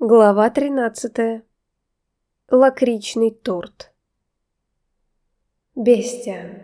Глава 13. Лакричный торт. Бестиан.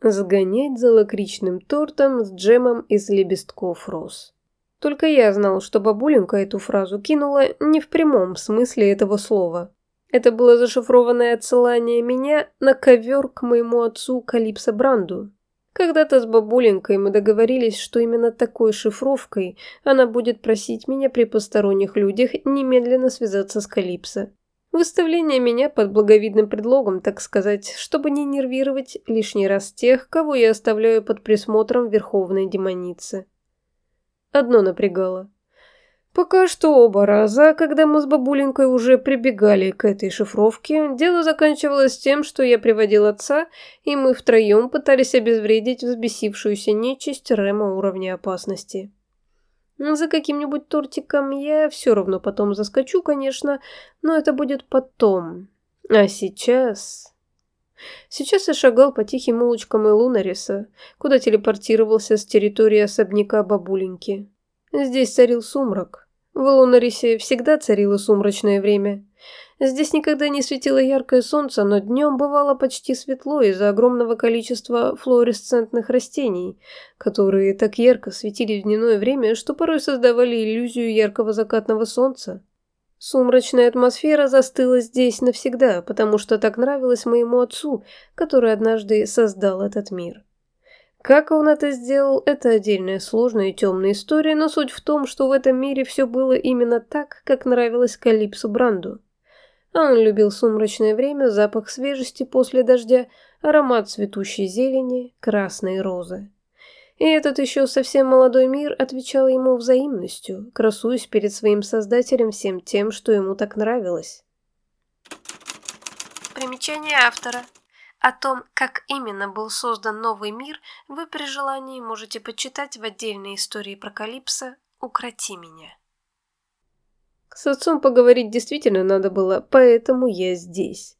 Сгонять за лакричным тортом с джемом из лепестков роз. Только я знал, что бабуленька эту фразу кинула не в прямом смысле этого слова. Это было зашифрованное отсылание меня на ковер к моему отцу Калипсо Бранду, когда-то с бабуленькой мы договорились, что именно такой шифровкой она будет просить меня при посторонних людях немедленно связаться с Калипсо. Выставление меня под благовидным предлогом, так сказать, чтобы не нервировать лишний раз тех, кого я оставляю под присмотром Верховной Демоницы. Одно напрягало. Пока что оба раза, когда мы с бабуленькой уже прибегали к этой шифровке, дело заканчивалось тем, что я приводил отца, и мы втроем пытались обезвредить взбесившуюся нечисть Рема уровня опасности. За каким-нибудь тортиком я все равно потом заскочу, конечно, но это будет потом. А сейчас... Сейчас я шагал по тихим улочкам Элунариса, куда телепортировался с территории особняка бабуленьки. Здесь царил сумрак. В Лунарисе всегда царило сумрачное время. Здесь никогда не светило яркое солнце, но днем бывало почти светло из-за огромного количества флуоресцентных растений, которые так ярко светили в дневное время, что порой создавали иллюзию яркого закатного солнца. Сумрачная атмосфера застыла здесь навсегда, потому что так нравилось моему отцу, который однажды создал этот мир. Как он это сделал, это отдельная сложная и темная история, но суть в том, что в этом мире все было именно так, как нравилось Калипсу Бранду. Он любил сумрачное время, запах свежести после дождя, аромат цветущей зелени, красные розы. И этот еще совсем молодой мир отвечал ему взаимностью, красуясь перед своим создателем всем тем, что ему так нравилось. Примечание автора. О том, как именно был создан новый мир, вы при желании можете почитать в отдельной истории про Калипсо «Укроти меня». С отцом поговорить действительно надо было, поэтому я здесь.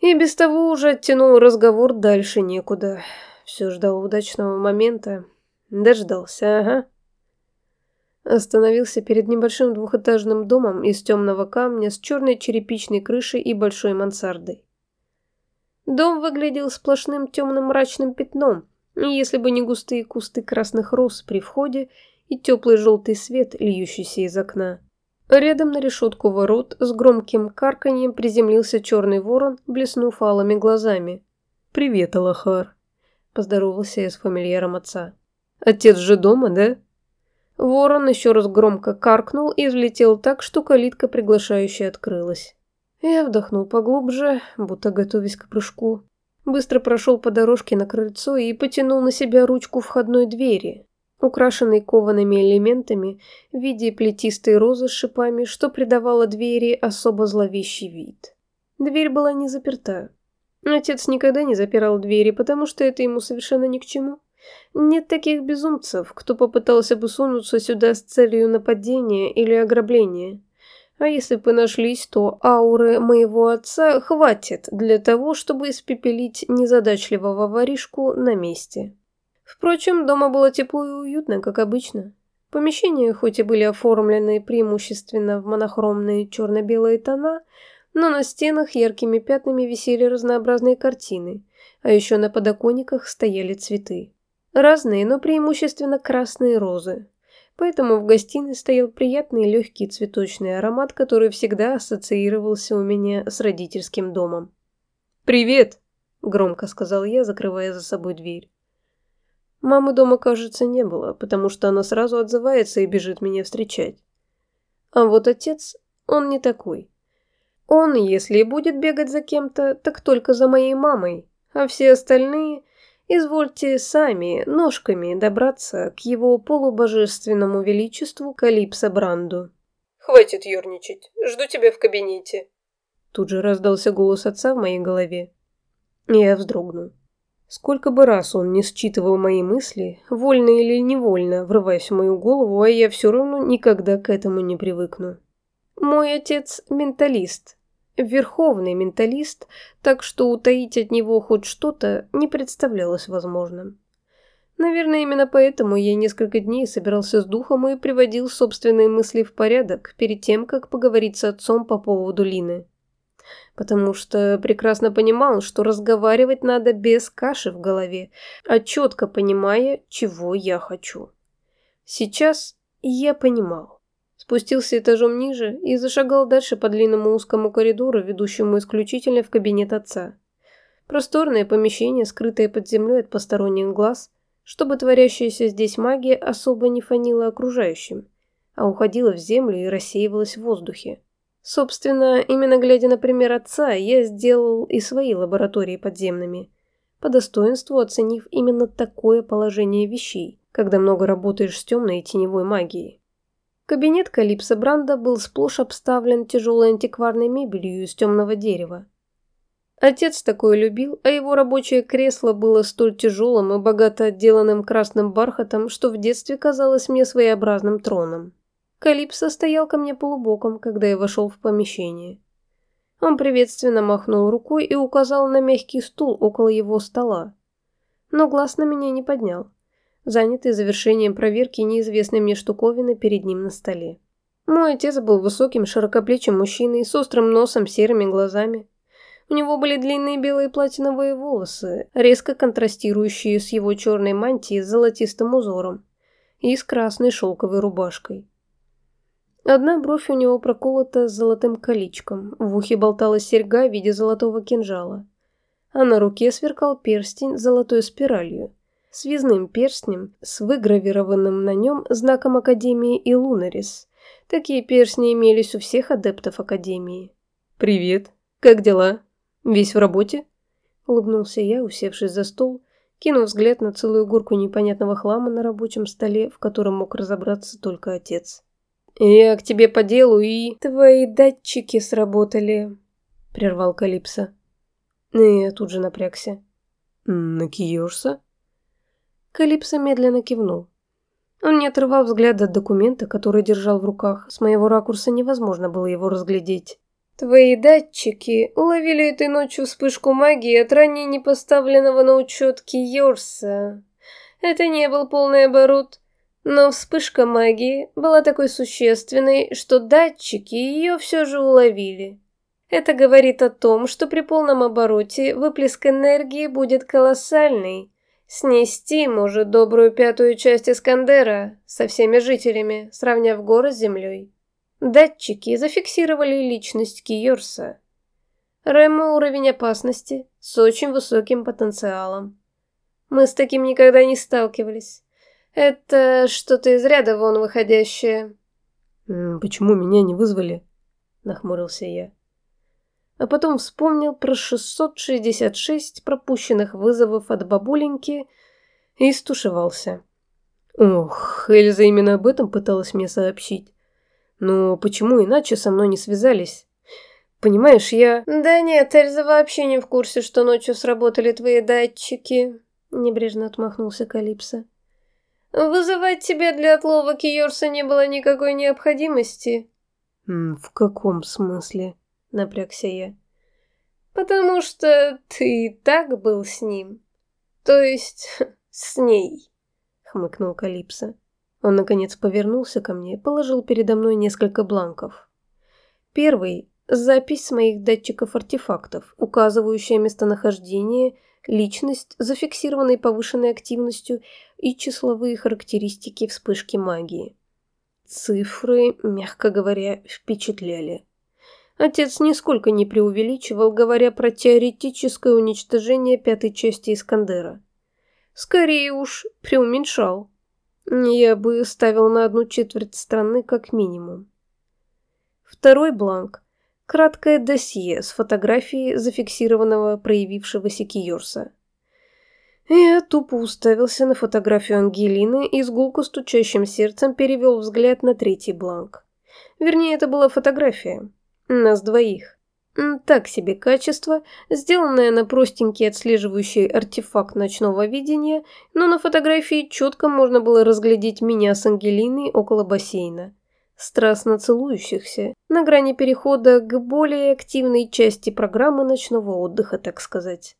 И без того уже оттянул разговор дальше некуда. Все ждал удачного момента. Дождался, ага. Остановился перед небольшим двухэтажным домом из темного камня с черной черепичной крышей и большой мансардой. Дом выглядел сплошным темным мрачным пятном, если бы не густые кусты красных роз при входе и теплый желтый свет, льющийся из окна. Рядом на решетку ворот с громким карканьем приземлился черный ворон, блеснув алыми глазами. «Привет, Алахар», — поздоровался я с фамильяром отца. «Отец же дома, да?» Ворон еще раз громко каркнул и взлетел так, что калитка приглашающая открылась. Я вдохнул поглубже, будто готовясь к прыжку. Быстро прошел по дорожке на крыльцо и потянул на себя ручку входной двери, украшенной коваными элементами в виде плетистой розы с шипами, что придавало двери особо зловещий вид. Дверь была не заперта. Отец никогда не запирал двери, потому что это ему совершенно ни к чему. Нет таких безумцев, кто попытался бы сунуться сюда с целью нападения или ограбления. А если бы нашлись, то ауры моего отца хватит для того, чтобы испепелить незадачливого воришку на месте. Впрочем, дома было тепло и уютно, как обычно. Помещения хоть и были оформлены преимущественно в монохромные черно-белые тона, но на стенах яркими пятнами висели разнообразные картины, а еще на подоконниках стояли цветы. Разные, но преимущественно красные розы, Поэтому в гостиной стоял приятный легкий цветочный аромат, который всегда ассоциировался у меня с родительским домом. «Привет!» – громко сказал я, закрывая за собой дверь. Мамы дома, кажется, не было, потому что она сразу отзывается и бежит меня встречать. А вот отец, он не такой. Он, если и будет бегать за кем-то, так только за моей мамой, а все остальные Извольте сами ножками добраться к его полубожественному величеству Калипсо Бранду. «Хватит ерничать, жду тебя в кабинете». Тут же раздался голос отца в моей голове. Я вздрогнул. Сколько бы раз он не считывал мои мысли, вольно или невольно, врываясь в мою голову, а я все равно никогда к этому не привыкну. Мой отец – менталист, верховный менталист, так что утаить от него хоть что-то не представлялось возможным. Наверное, именно поэтому я несколько дней собирался с духом и приводил собственные мысли в порядок перед тем, как поговорить с отцом по поводу Лины. Потому что прекрасно понимал, что разговаривать надо без каши в голове, а четко понимая, чего я хочу. Сейчас я понимал. Спустился этажом ниже и зашагал дальше по длинному узкому коридору, ведущему исключительно в кабинет отца. Просторное помещение, скрытое под землей от посторонних глаз, чтобы творящаяся здесь магия особо не фанила окружающим, а уходила в землю и рассеивалась в воздухе. Собственно, именно глядя на пример отца, я сделал и свои лаборатории подземными, по достоинству оценив именно такое положение вещей, когда много работаешь с темной и теневой магией. Кабинет Калипса Бранда был сплошь обставлен тяжелой антикварной мебелью из темного дерева. Отец такое любил, а его рабочее кресло было столь тяжелым и богато отделанным красным бархатом, что в детстве казалось мне своеобразным троном. Калипсо стоял ко мне полубоком, когда я вошел в помещение. Он приветственно махнул рукой и указал на мягкий стул около его стола. Но глаз на меня не поднял занятый завершением проверки неизвестной мне штуковины перед ним на столе. Мой отец был высоким, широкоплечим мужчиной с острым носом, серыми глазами. У него были длинные белые платиновые волосы, резко контрастирующие с его черной мантией с золотистым узором и с красной шелковой рубашкой. Одна бровь у него проколота золотым колечком, в ухе болталась серьга в виде золотого кинжала, а на руке сверкал перстень с золотой спиралью, связным перстнем с выгравированным на нем знаком Академии и Лунарис. Такие перстни имелись у всех адептов Академии. «Привет. Как дела? Весь в работе?» Улыбнулся я, усевшись за стол, кинув взгляд на целую горку непонятного хлама на рабочем столе, в котором мог разобраться только отец. «Я к тебе по делу и...» «Твои датчики сработали», — прервал Калипсо. Я тут же напрягся. «На Киёрса?» Калипсо медленно кивнул. Он не отрывал взгляда от документа, который держал в руках. С моего ракурса невозможно было его разглядеть. «Твои датчики уловили этой ночью вспышку магии от ранее не поставленного на учет Киорса. Это не был полный оборот, но вспышка магии была такой существенной, что датчики ее все же уловили. Это говорит о том, что при полном обороте выплеск энергии будет колоссальный, Снести может добрую пятую часть Искандера со всеми жителями, сравняв горы с землей. Датчики зафиксировали личность Киорса. Рэма уровень опасности с очень высоким потенциалом. Мы с таким никогда не сталкивались. Это что-то из ряда вон выходящее. «Почему меня не вызвали?» – нахмурился я а потом вспомнил про 666 пропущенных вызовов от бабуленьки и стушевался. Ох, Эльза именно об этом пыталась мне сообщить. Но почему иначе со мной не связались? Понимаешь, я... Да нет, Эльза вообще не в курсе, что ночью сработали твои датчики. Небрежно отмахнулся Калипсо. Вызывать тебя для отлова Киорса не было никакой необходимости. В каком смысле? Напрягся я. Потому что ты и так был с ним. То есть с ней, хмыкнул Калипсо. Он наконец повернулся ко мне и положил передо мной несколько бланков. Первый – запись с моих датчиков артефактов, указывающая местонахождение, личность, зафиксированной повышенной активностью и числовые характеристики вспышки магии. Цифры, мягко говоря, впечатляли. Отец нисколько не преувеличивал, говоря про теоретическое уничтожение пятой части Искандера. Скорее уж, преуменьшал. Я бы ставил на одну четверть страны как минимум. Второй бланк – краткое досье с фотографией зафиксированного проявившегося Киорса. Я тупо уставился на фотографию Ангелины и с гулко стучащим сердцем перевел взгляд на третий бланк. Вернее, это была фотография. Нас двоих. Так себе качество, сделанное на простенький отслеживающий артефакт ночного видения, но на фотографии четко можно было разглядеть меня с Ангелиной около бассейна. Страстно целующихся, на грани перехода к более активной части программы ночного отдыха, так сказать.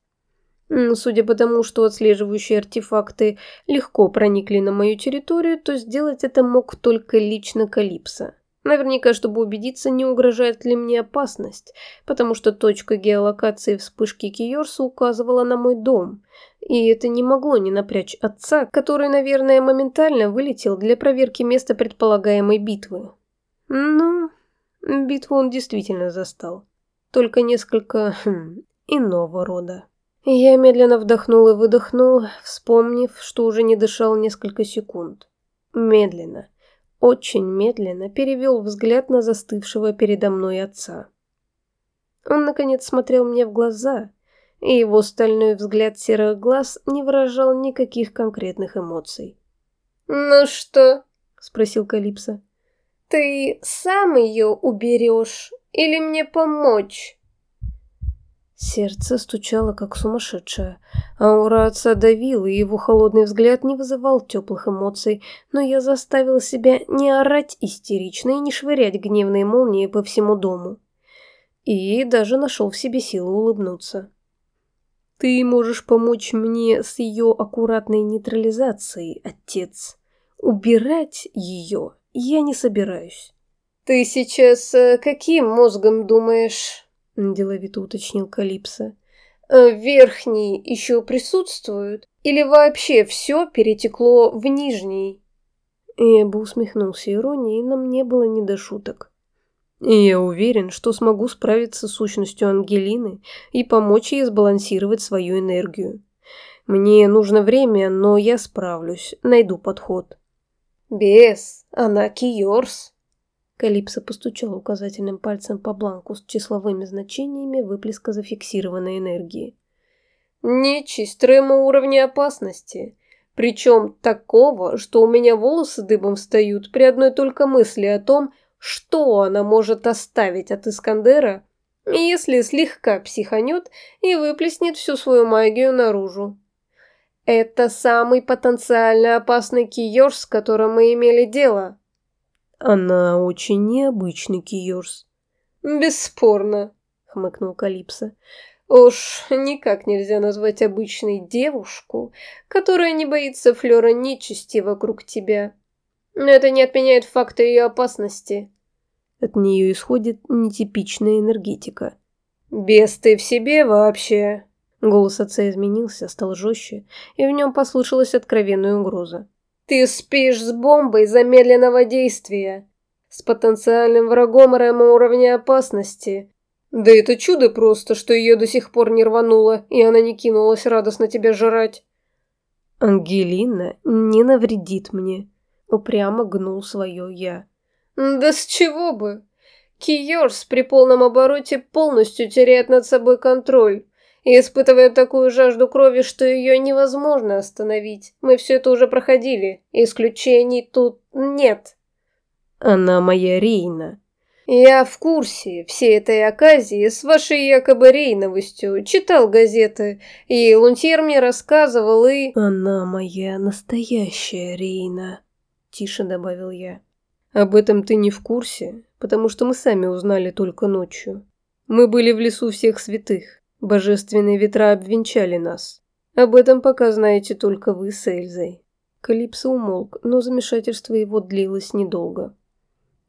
Судя по тому, что отслеживающие артефакты легко проникли на мою территорию, то сделать это мог только лично Калипсо. Наверняка, чтобы убедиться, не угрожает ли мне опасность, потому что точка геолокации вспышки Киорса указывала на мой дом, и это не могло не напрячь отца, который, наверное, моментально вылетел для проверки места предполагаемой битвы. Ну, битву он действительно застал, только несколько хм, иного рода. Я медленно вдохнул и выдохнул, вспомнив, что уже не дышал несколько секунд. Медленно, очень медленно перевел взгляд на застывшего передо мной отца. Он, наконец, смотрел мне в глаза, и его стальной взгляд серых глаз не выражал никаких конкретных эмоций. «Ну что?» — спросил Калипсо. «Ты сам ее уберешь или мне помочь?» Сердце стучало, как сумасшедшее. Аура отца давила, и его холодный взгляд не вызывал теплых эмоций, но я заставила себя не орать истерично и не швырять гневные молнии по всему дому. И даже нашел в себе силы улыбнуться. «Ты можешь помочь мне с ее аккуратной нейтрализацией, отец. Убирать ее я не собираюсь». «Ты сейчас э, каким мозгом думаешь?» — деловито уточнил Калипсо. «Э, «Верхний еще присутствует? Или вообще все перетекло в нижний?» Я бы усмехнулся иронией, но мне было не до шуток. Я уверен, что смогу справиться с сущностью Ангелины и помочь ей сбалансировать свою энергию. Мне нужно время, но я справлюсь, найду подход. «Бес, она Киорс», Калипсо постучал указательным пальцем по бланку с числовыми значениями выплеска зафиксированной энергии. «Нечисть трема уровня опасности. Причем такого, что у меня волосы дыбом встают при одной только мысли о том, что она может оставить от Искандера, если слегка психанет и выплеснет всю свою магию наружу. Это самый потенциально опасный киёж, с которым мы имели дело». Она очень необычный Киорс. Бесспорно, хмыкнул Калипсо. Уж никак нельзя назвать обычной девушку, которая не боится флера нечисти вокруг тебя. Но это не отменяет факта ее опасности. От нее исходит нетипичная энергетика. Без ты в себе вообще. Голос отца изменился, стал жестче, и в нем послышалась откровенная угроза. Ты спишь с бомбой замедленного действия, с потенциальным врагом рэма уровня опасности. Да это чудо просто, что ее до сих пор не рвануло, и она не кинулась радостно тебя жрать. Ангелина не навредит мне, упрямо гнул свое я. Да с чего бы? Киорс при полном обороте полностью теряет над собой контроль и испытывает такую жажду крови, что ее невозможно остановить. Мы все это уже проходили, исключений тут нет. Она моя Рейна. Я в курсе всей этой оказии с вашей якобы рейновостью, читал газеты, и Лунтьер мне рассказывал, и... Она моя настоящая Рейна, тише добавил я. Об этом ты не в курсе, потому что мы сами узнали только ночью. Мы были в лесу всех святых. Божественные ветра обвенчали нас. Об этом пока знаете только вы с Эльзой. Калипсо умолк, но замешательство его длилось недолго.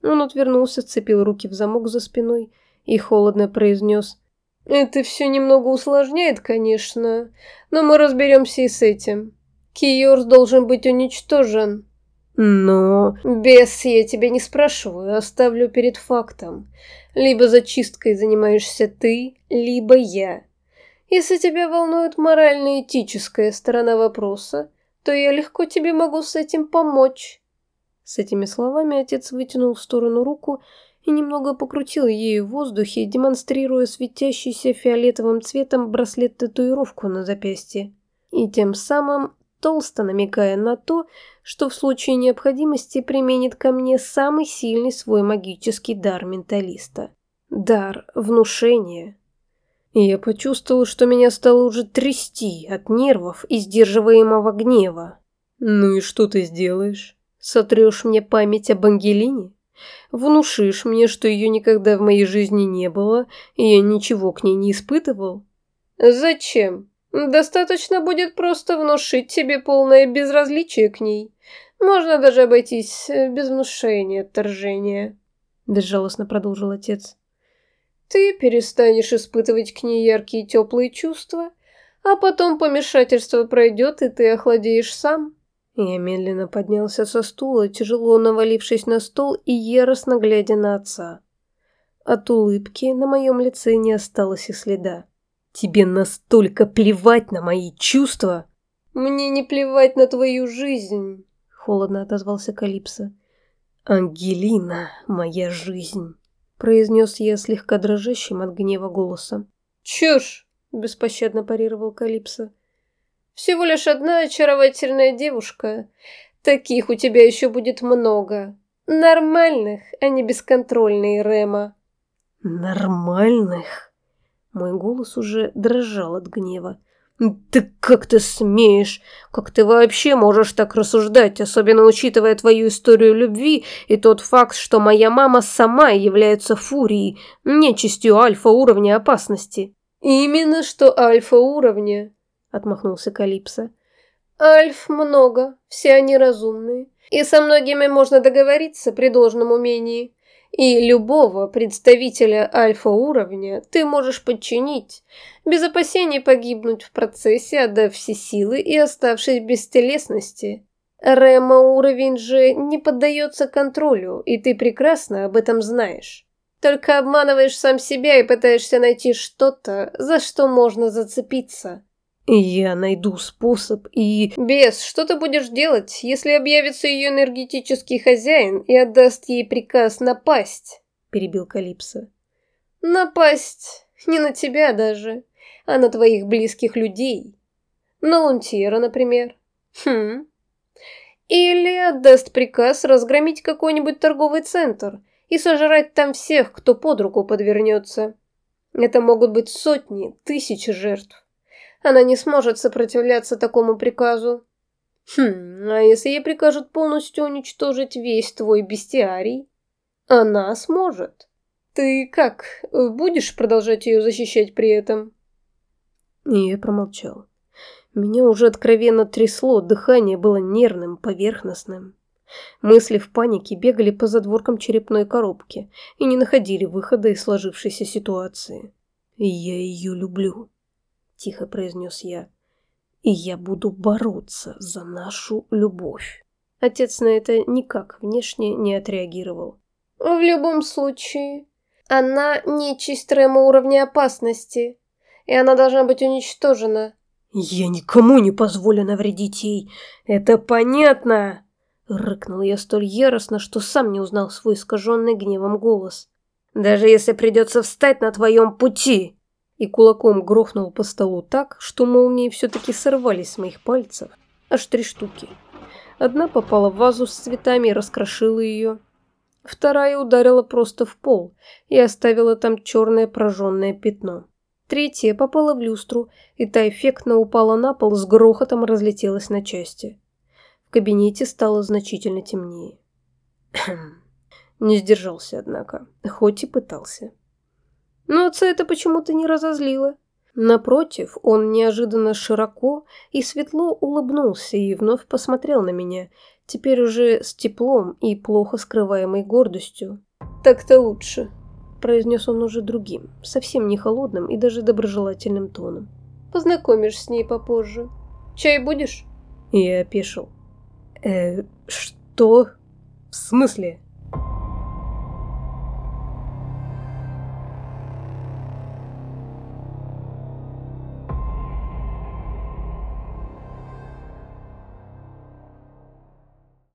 Он отвернулся, сцепил руки в замок за спиной и холодно произнес «Это все немного усложняет, конечно, но мы разберемся и с этим. Киорс должен быть уничтожен». «Но...» «Бес, я тебя не спрашиваю, оставлю перед фактом. Либо зачисткой занимаешься ты, либо я. Если тебя волнует морально-этическая сторона вопроса, то я легко тебе могу с этим помочь». С этими словами отец вытянул в сторону руку и немного покрутил ею в воздухе, демонстрируя светящийся фиолетовым цветом браслет-татуировку на запястье. И тем самым толсто намекая на то, что в случае необходимости применит ко мне самый сильный свой магический дар менталиста. Дар внушения. Я почувствовал, что меня стало уже трясти от нервов и сдерживаемого гнева. «Ну и что ты сделаешь? Сотрешь мне память об Ангелине? Внушишь мне, что ее никогда в моей жизни не было, и я ничего к ней не испытывал?» «Зачем? Достаточно будет просто внушить тебе полное безразличие к ней. Можно даже обойтись э, без внушения отторжения», — безжалостно продолжил отец. «Ты перестанешь испытывать к ней яркие теплые чувства, а потом помешательство пройдет, и ты охладеешь сам». Я медленно поднялся со стула, тяжело навалившись на стол и яростно глядя на отца. От улыбки на моем лице не осталось и следа. Тебе настолько плевать на мои чувства? Мне не плевать на твою жизнь, холодно отозвался Калипсо. Ангелина, моя жизнь, произнес я слегка дрожащим от гнева голосом. Чушь, беспощадно парировал Калипсо. Всего лишь одна очаровательная девушка. Таких у тебя еще будет много. Нормальных, а не бесконтрольные, Рема. Нормальных? Мой голос уже дрожал от гнева. «Ты как ты смеешь? Как ты вообще можешь так рассуждать, особенно учитывая твою историю любви и тот факт, что моя мама сама является фурией, нечистью альфа-уровня опасности?» «Именно что альфа-уровня», — отмахнулся Калипсо. «Альф много, все они разумные, и со многими можно договориться при должном умении. И любого представителя альфа-уровня ты можешь подчинить, без опасений погибнуть в процессе, отдав все силы и оставшись без телесности. Рема уровень же не поддается контролю, и ты прекрасно об этом знаешь. Только обманываешь сам себя и пытаешься найти что-то, за что можно зацепиться. Я найду способ и... Бес, что ты будешь делать, если объявится ее энергетический хозяин и отдаст ей приказ напасть? Перебил Калипсо. Напасть не на тебя даже, а на твоих близких людей. На Лунтира, например. Хм. Или отдаст приказ разгромить какой-нибудь торговый центр и сожрать там всех, кто под руку подвернется. Это могут быть сотни, тысячи жертв. Она не сможет сопротивляться такому приказу. Хм, а если ей прикажут полностью уничтожить весь твой бестиарий? Она сможет. Ты как, будешь продолжать ее защищать при этом? И я промолчал. Меня уже откровенно трясло, дыхание было нервным, поверхностным. Мысли в панике бегали по задворкам черепной коробки и не находили выхода из сложившейся ситуации. Я ее люблю тихо произнес я. И я буду бороться за нашу любовь. Отец на это никак внешне не отреагировал. В любом случае, она не Рема уровня опасности, и она должна быть уничтожена. Я никому не позволю навредить ей, это понятно? Рыкнул я столь яростно, что сам не узнал свой искаженный гневом голос. Даже если придется встать на твоем пути и кулаком грохнул по столу так, что молнии все-таки сорвались с моих пальцев. Аж три штуки. Одна попала в вазу с цветами и раскрошила ее. Вторая ударила просто в пол и оставила там черное прожженное пятно. Третья попала в люстру, и та эффектно упала на пол, с грохотом разлетелась на части. В кабинете стало значительно темнее. Не сдержался, однако, хоть и пытался. Но отца это почему-то не разозлило. Напротив, он неожиданно широко и светло улыбнулся и вновь посмотрел на меня, теперь уже с теплом и плохо скрываемой гордостью. «Так-то лучше», – произнес он уже другим, совсем не холодным и даже доброжелательным тоном. «Познакомишь с ней попозже. Чай будешь?» Я опешил. «Э, что? В смысле?»